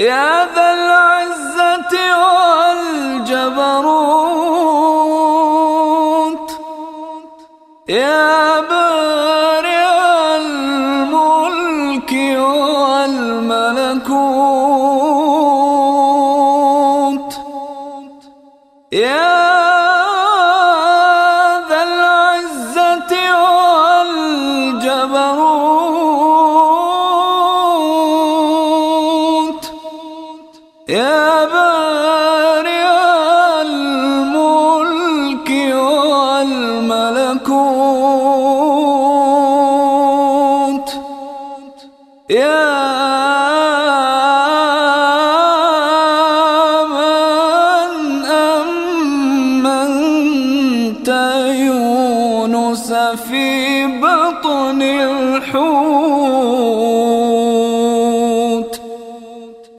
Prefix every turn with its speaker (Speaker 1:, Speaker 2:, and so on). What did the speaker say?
Speaker 1: يا ذا العزة والجبروت يا بارئ الملك والملكوت يا يا بارئ الملك والملكوت. يا من أمنت يونس في بطن